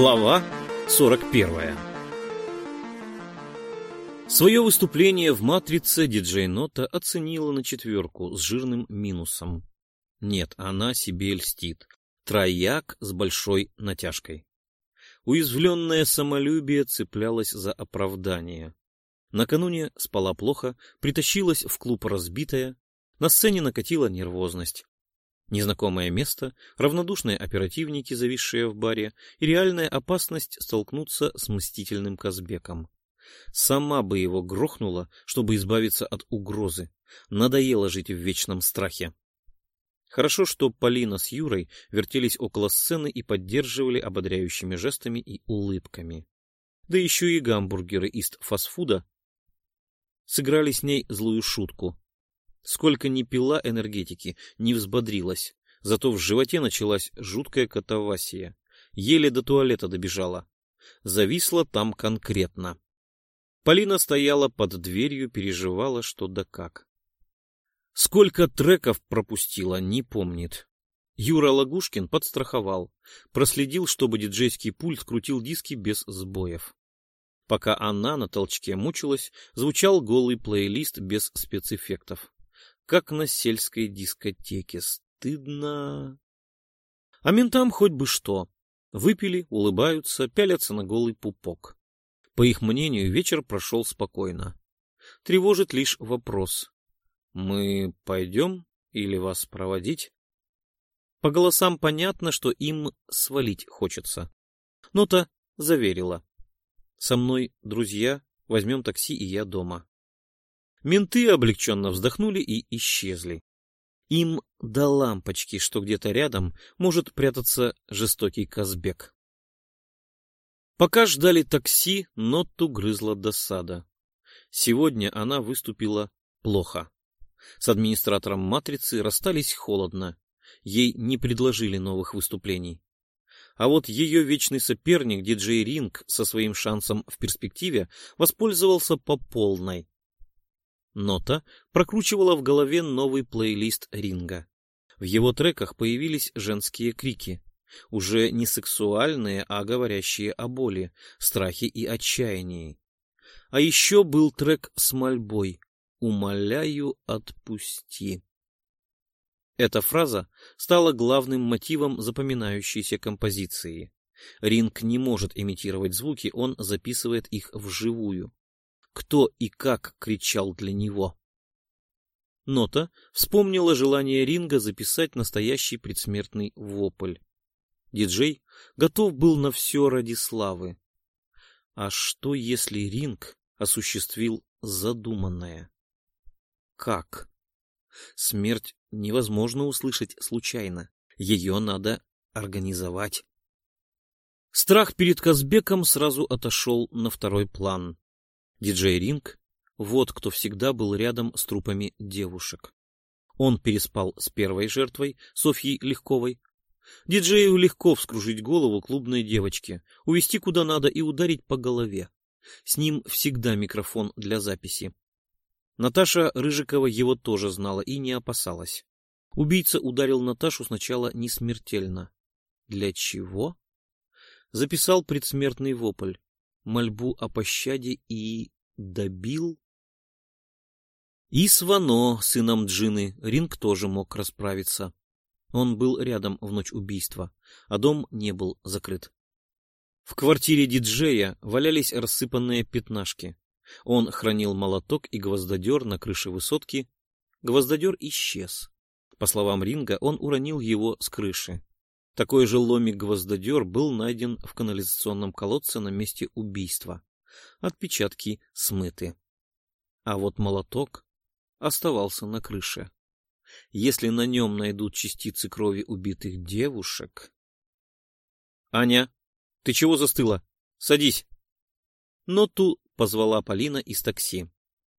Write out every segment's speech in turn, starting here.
Глава 41 Свое выступление в «Матрице» диджей Нота оценила на четверку с жирным минусом. Нет, она себе льстит. Трояк с большой натяжкой. Уязвленное самолюбие цеплялось за оправдание. Накануне спала плохо, притащилась в клуб разбитая, на сцене накатила нервозность. Незнакомое место, равнодушные оперативники, зависшие в баре, и реальная опасность столкнуться с мстительным Казбеком. Сама бы его грохнула, чтобы избавиться от угрозы. Надоело жить в вечном страхе. Хорошо, что Полина с Юрой вертелись около сцены и поддерживали ободряющими жестами и улыбками. Да еще и гамбургеры из фастфуда сыграли с ней злую шутку. Сколько ни пила энергетики, не взбодрилась. Зато в животе началась жуткая катавасия. Еле до туалета добежала. Зависла там конкретно. Полина стояла под дверью, переживала что да как. Сколько треков пропустила, не помнит. Юра Лагушкин подстраховал, проследил, чтобы диджейский пульт крутил диски без сбоев. Пока она на толчке мучилась, звучал голый плейлист без спецэффектов как на сельской дискотеке. Стыдно. А ментам хоть бы что. Выпили, улыбаются, пялятся на голый пупок. По их мнению, вечер прошел спокойно. Тревожит лишь вопрос. Мы пойдем или вас проводить? По голосам понятно, что им свалить хочется. Но-то заверила. Со мной друзья, возьмем такси, и я дома. Менты облегченно вздохнули и исчезли. Им до лампочки, что где-то рядом может прятаться жестокий Казбек. Пока ждали такси, Нотту грызла досада. Сегодня она выступила плохо. С администратором «Матрицы» расстались холодно. Ей не предложили новых выступлений. А вот ее вечный соперник, диджей Ринг, со своим шансом в перспективе, воспользовался по полной. Нота прокручивала в голове новый плейлист ринга. В его треках появились женские крики. Уже не сексуальные, а говорящие о боли, страхе и отчаянии. А еще был трек с мольбой «Умоляю, отпусти». Эта фраза стала главным мотивом запоминающейся композиции. Ринг не может имитировать звуки, он записывает их вживую кто и как кричал для него. Нота вспомнила желание Ринга записать настоящий предсмертный вопль. Диджей готов был на все ради славы. А что, если Ринг осуществил задуманное? Как? Смерть невозможно услышать случайно. Ее надо организовать. Страх перед Казбеком сразу отошел на второй план. Диджей Ринг — вот кто всегда был рядом с трупами девушек. Он переспал с первой жертвой, Софьей Легковой. Диджею легко вскружить голову клубной девочке, увести куда надо и ударить по голове. С ним всегда микрофон для записи. Наташа Рыжикова его тоже знала и не опасалась. Убийца ударил Наташу сначала не смертельно. Для чего? Записал предсмертный вопль мольбу о пощаде и добил? И с Вано, сыном Джины, Ринг тоже мог расправиться. Он был рядом в ночь убийства, а дом не был закрыт. В квартире диджея валялись рассыпанные пятнашки. Он хранил молоток и гвоздодер на крыше высотки. Гвоздодер исчез. По словам Ринга, он уронил его с крыши. Такой же ломик-гвоздодер был найден в канализационном колодце на месте убийства. Отпечатки смыты. А вот молоток оставался на крыше. Если на нем найдут частицы крови убитых девушек... — Аня, ты чего застыла? Садись! Но ту позвала Полина из такси.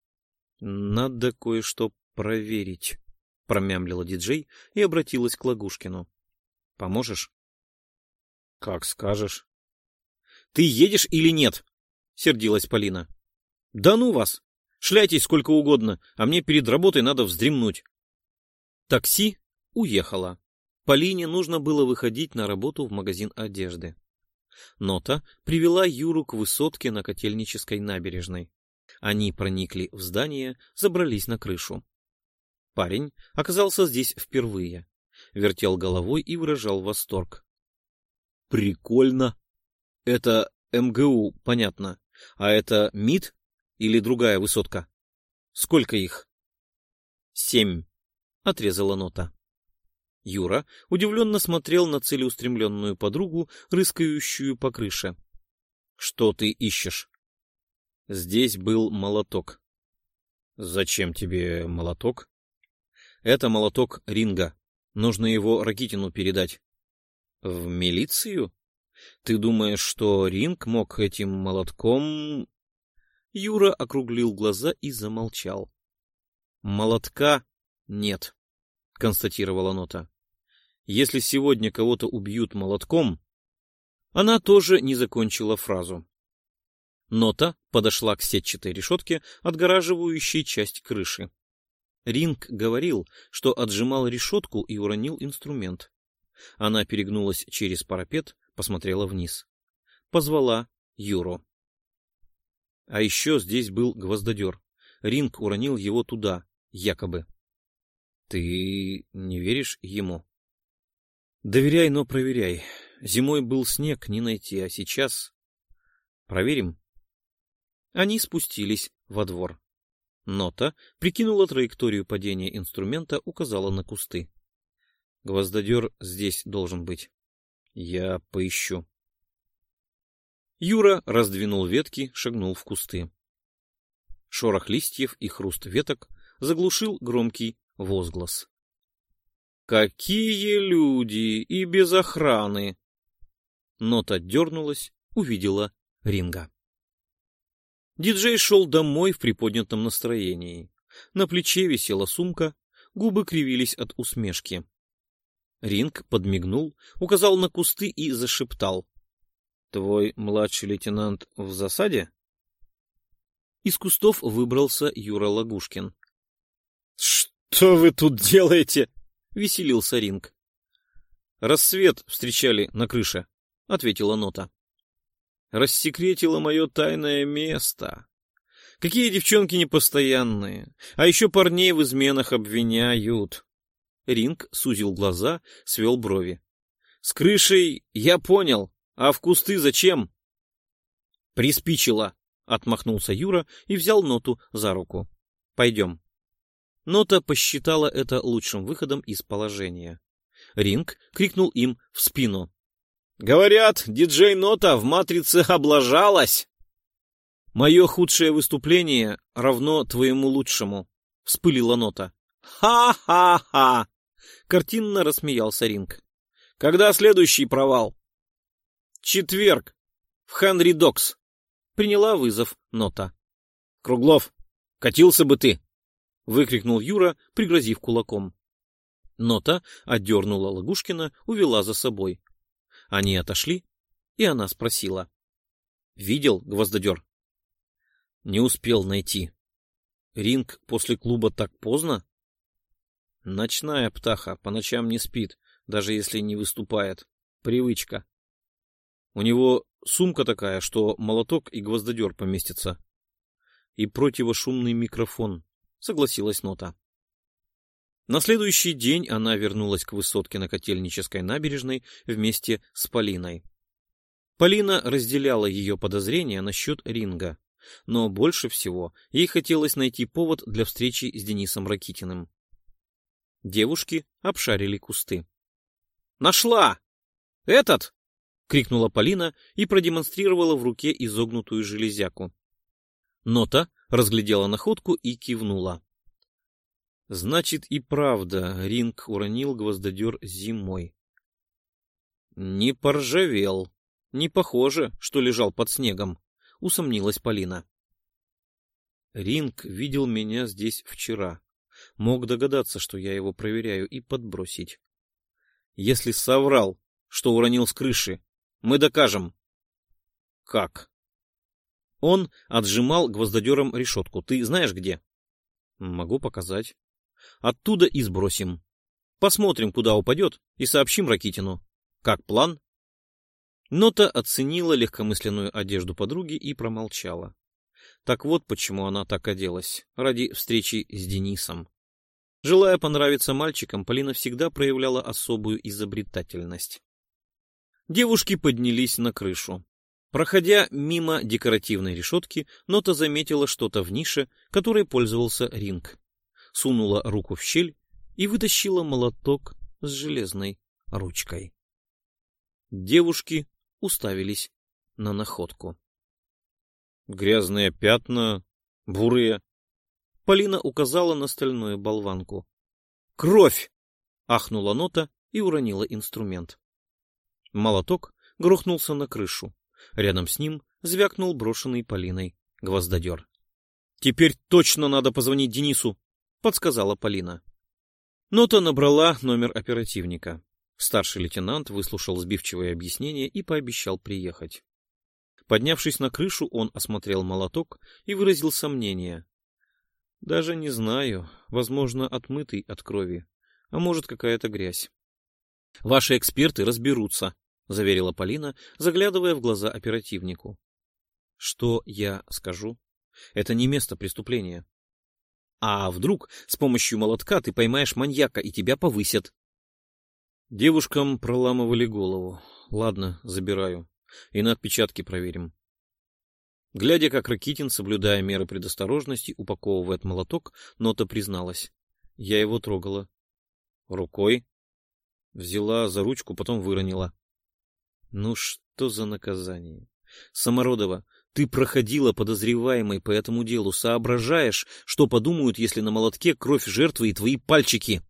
— Надо кое-что проверить, — промямлила диджей и обратилась к Лагушкину. Поможешь? — Как скажешь. — Ты едешь или нет? — сердилась Полина. — Да ну вас! Шляйтесь сколько угодно, а мне перед работой надо вздремнуть. Такси уехало. Полине нужно было выходить на работу в магазин одежды. Нота привела Юру к высотке на Котельнической набережной. Они проникли в здание, забрались на крышу. Парень оказался здесь впервые. Вертел головой и выражал восторг. «Прикольно! Это МГУ, понятно. А это МИД или другая высотка? Сколько их?» «Семь», — отрезала нота. Юра удивленно смотрел на целеустремленную подругу, рыскающую по крыше. — Что ты ищешь? — Здесь был молоток. — Зачем тебе молоток? — Это молоток ринга. Нужно его Ракитину передать. — В милицию? Ты думаешь, что ринг мог этим молотком... Юра округлил глаза и замолчал. — Молотка нет, — констатировала нота. Если сегодня кого-то убьют молотком... Она тоже не закончила фразу. Нота подошла к сетчатой решетке, отгораживающей часть крыши. Ринг говорил, что отжимал решетку и уронил инструмент. Она перегнулась через парапет, посмотрела вниз. Позвала Юру. А еще здесь был гвоздодер. Ринг уронил его туда, якобы. Ты не веришь ему? Доверяй, но проверяй. Зимой был снег, не найти, а сейчас... Проверим. Они спустились во двор. Нота прикинула траекторию падения инструмента, указала на кусты. Гвоздодер здесь должен быть. Я поищу. Юра раздвинул ветки, шагнул в кусты. Шорох листьев и хруст веток заглушил громкий возглас. Какие люди и без охраны! Нота дернулась, увидела ринга. Диджей шел домой в приподнятом настроении. На плече висела сумка, губы кривились от усмешки. Ринг подмигнул, указал на кусты и зашептал. — Твой младший лейтенант в засаде? Из кустов выбрался Юра Лагушкин. — Что вы тут делаете? — веселился Ринг. «Рассвет встречали на крыше», — ответила Нота. «Рассекретила мое тайное место. Какие девчонки непостоянные, а еще парней в изменах обвиняют». Ринг сузил глаза, свел брови. «С крышей я понял, а в кусты зачем?» «Приспичило», — отмахнулся Юра и взял Ноту за руку. «Пойдем». Нота посчитала это лучшим выходом из положения. Ринг крикнул им в спину. «Говорят, диджей Нота в «Матрице» облажалась!» «Мое худшее выступление равно твоему лучшему», — вспылила Нота. «Ха-ха-ха!» — картинно рассмеялся Ринг. «Когда следующий провал?» «Четверг. В Хенри Докс», — приняла вызов Нота. «Круглов, катился бы ты!» выкрикнул Юра, пригрозив кулаком. Нота отдернула Лагушкина, увела за собой. Они отошли, и она спросила. — Видел гвоздодер? — Не успел найти. — Ринг после клуба так поздно? — Ночная птаха, по ночам не спит, даже если не выступает. Привычка. У него сумка такая, что молоток и гвоздодер поместятся. И противошумный микрофон согласилась Нота. На следующий день она вернулась к высотке на Котельнической набережной вместе с Полиной. Полина разделяла ее подозрения насчет ринга, но больше всего ей хотелось найти повод для встречи с Денисом Ракитиным. Девушки обшарили кусты. «Нашла! Этот!» — крикнула Полина и продемонстрировала в руке изогнутую железяку. Нота разглядела находку и кивнула. Значит и правда, ринг уронил гвоздодер зимой. Не поржавел. Не похоже, что лежал под снегом, усомнилась Полина. Ринг видел меня здесь вчера. Мог догадаться, что я его проверяю, и подбросить. Если соврал, что уронил с крыши, мы докажем. Как? Он отжимал гвоздодером решетку. Ты знаешь где? Могу показать. Оттуда и сбросим. Посмотрим, куда упадет, и сообщим Ракитину. Как план? Нота оценила легкомысленную одежду подруги и промолчала. Так вот почему она так оделась, ради встречи с Денисом. Желая понравиться мальчикам, Полина всегда проявляла особую изобретательность. Девушки поднялись на крышу. Проходя мимо декоративной решетки, Нота заметила что-то в нише, которой пользовался ринг. Сунула руку в щель и вытащила молоток с железной ручкой. Девушки уставились на находку. Грязные пятна, бурые. Полина указала на стальную болванку. «Кровь!» — ахнула нота и уронила инструмент. Молоток грохнулся на крышу. Рядом с ним звякнул брошенный Полиной гвоздодер. «Теперь точно надо позвонить Денису!» — подсказала Полина. Нота набрала номер оперативника. Старший лейтенант выслушал сбивчивое объяснение и пообещал приехать. Поднявшись на крышу, он осмотрел молоток и выразил сомнение. «Даже не знаю. Возможно, отмытый от крови. А может, какая-то грязь». «Ваши эксперты разберутся», — заверила Полина, заглядывая в глаза оперативнику. «Что я скажу? Это не место преступления. А вдруг с помощью молотка ты поймаешь маньяка и тебя повысят?» Девушкам проламывали голову. Ладно, забираю. И на отпечатки проверим. Глядя, как Ракитин, соблюдая меры предосторожности, упаковывает молоток, Нота призналась. Я его трогала. Рукой? Взяла за ручку, потом выронила. Ну что за наказание? Самородова, ты проходила подозреваемой по этому делу, соображаешь, что подумают, если на молотке кровь жертвы и твои пальчики?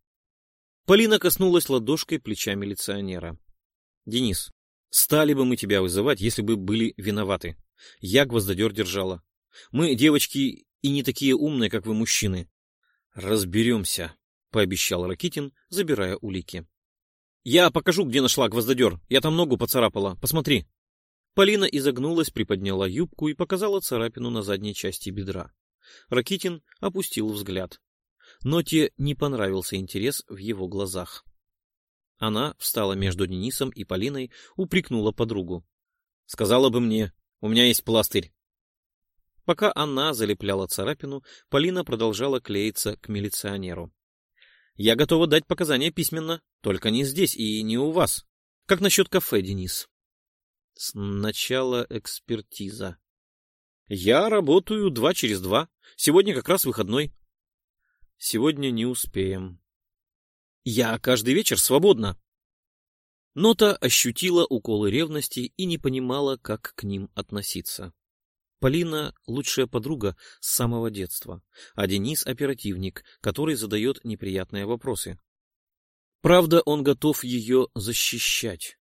Полина коснулась ладошкой плеча милиционера. — Денис, стали бы мы тебя вызывать, если бы были виноваты. Я гвоздодер держала. Мы, девочки, и не такие умные, как вы, мужчины. — Разберемся, — пообещал Ракитин, забирая улики. — Я покажу, где нашла гвоздодер. Я там ногу поцарапала. Посмотри. Полина изогнулась, приподняла юбку и показала царапину на задней части бедра. Ракитин опустил взгляд но те не понравился интерес в его глазах. Она встала между Денисом и Полиной, упрекнула подругу. — Сказала бы мне, у меня есть пластырь. Пока она залепляла царапину, Полина продолжала клеиться к милиционеру. — Я готова дать показания письменно, только не здесь и не у вас. Как насчет кафе, Денис? — Сначала экспертиза. — Я работаю два через два. Сегодня как раз выходной. Сегодня не успеем. Я каждый вечер свободна. Нота ощутила уколы ревности и не понимала, как к ним относиться. Полина — лучшая подруга с самого детства, а Денис — оперативник, который задает неприятные вопросы. Правда, он готов ее защищать.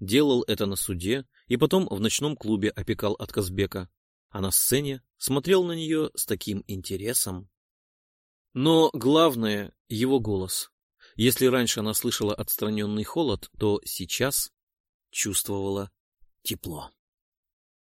Делал это на суде и потом в ночном клубе опекал от Казбека, а на сцене смотрел на нее с таким интересом. Но главное — его голос. Если раньше она слышала отстраненный холод, то сейчас чувствовала тепло.